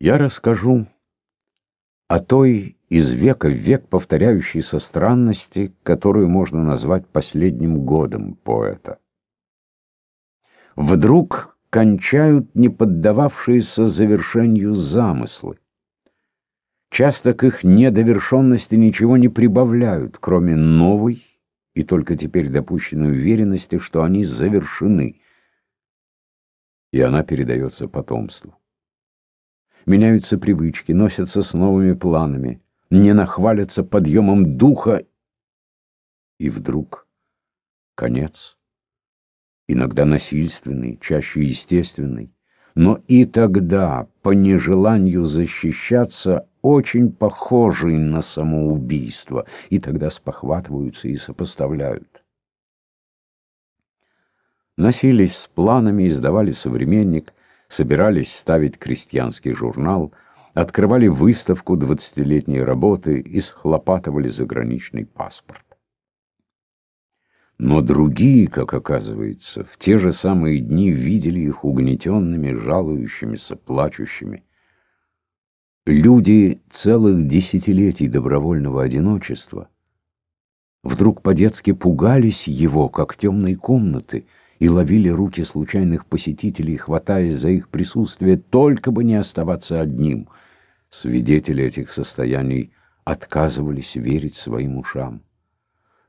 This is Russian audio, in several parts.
Я расскажу о той из века в век повторяющейся странности, которую можно назвать последним годом поэта. Вдруг кончают не поддававшиеся завершению замыслы. Часто к их недовершенности ничего не прибавляют, кроме новой и только теперь допущенной уверенности, что они завершены, и она передается потомству. Меняются привычки, носятся с новыми планами, не нахвалятся подъемом духа, и вдруг конец. Иногда насильственный, чаще естественный. Но и тогда, по нежеланию защищаться, очень похожий на самоубийство, и тогда спохватываются и сопоставляют. Носились с планами, издавали «Современник», собирались ставить крестьянский журнал, открывали выставку двадцатилетней работы и схлопатывали заграничный паспорт. Но другие, как оказывается, в те же самые дни видели их угнетенными, жалующимися, плачущими. Люди целых десятилетий добровольного одиночества вдруг по-детски пугались его, как темной комнаты, и ловили руки случайных посетителей, хватаясь за их присутствие, только бы не оставаться одним. Свидетели этих состояний отказывались верить своим ушам.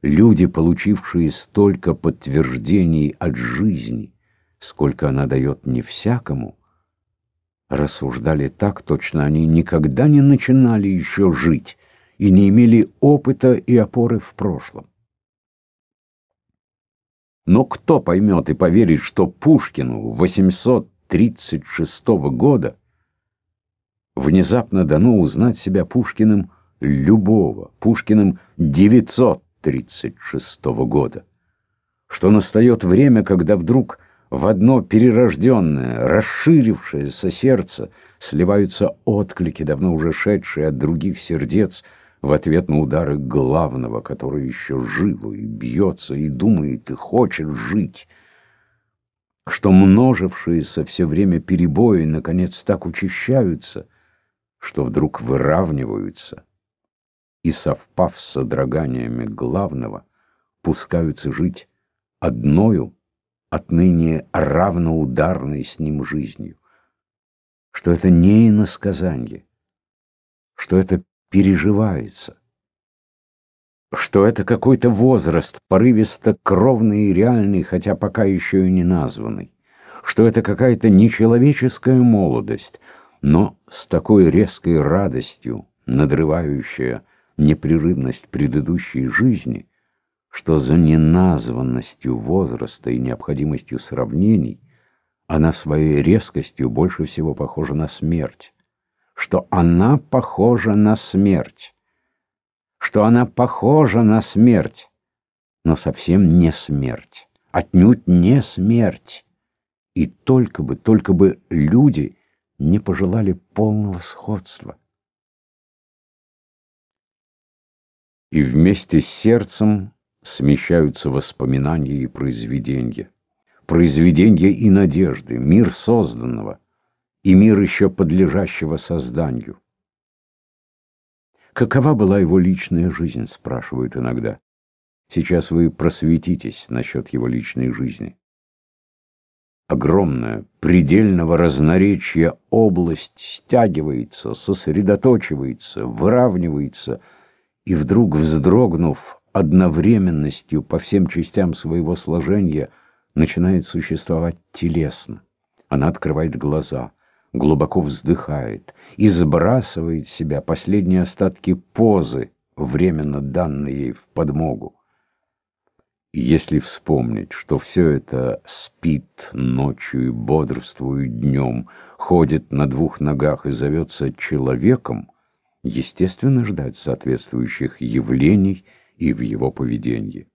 Люди, получившие столько подтверждений от жизни, сколько она дает не всякому, рассуждали так, точно они никогда не начинали еще жить и не имели опыта и опоры в прошлом. Но кто поймет и поверит, что Пушкину 836 года внезапно дано узнать себя Пушкиным любого, Пушкиным 936 года, что настает время, когда вдруг в одно перерожденное, расширившееся сердце сливаются отклики, давно уже шедшие от других сердец, в ответ на удары главного, который еще живо и бьется, и думает, и хочет жить, что множившиеся все время перебои наконец так учащаются, что вдруг выравниваются и, совпав с содроганиями главного, пускаются жить одною, отныне равноударной с ним жизнью, что это не иносказанье, что это переживается, что это какой-то возраст, порывисто кровный и реальный, хотя пока еще и не названный, что это какая-то нечеловеческая молодость, но с такой резкой радостью, надрывающая непрерывность предыдущей жизни, что за неназванностью возраста и необходимостью сравнений она своей резкостью больше всего похожа на смерть что она похожа на смерть, что она похожа на смерть, но совсем не смерть, отнюдь не смерть. И только бы, только бы люди не пожелали полного сходства. И вместе с сердцем смещаются воспоминания и произведения. Произведения и надежды, мир созданного — и мир еще подлежащего созданию. Какова была его личная жизнь, спрашивают иногда. Сейчас вы просветитесь насчет его личной жизни. Огромная, предельного разноречия область стягивается, сосредоточивается, выравнивается, и вдруг, вздрогнув одновременностью по всем частям своего сложения, начинает существовать телесно. Она открывает глаза — глубоко вздыхает и сбрасывает с себя последние остатки позы, временно данной ей в подмогу. Если вспомнить, что все это спит ночью и бодрствует днем, ходит на двух ногах и зовется человеком, естественно ждать соответствующих явлений и в его поведении.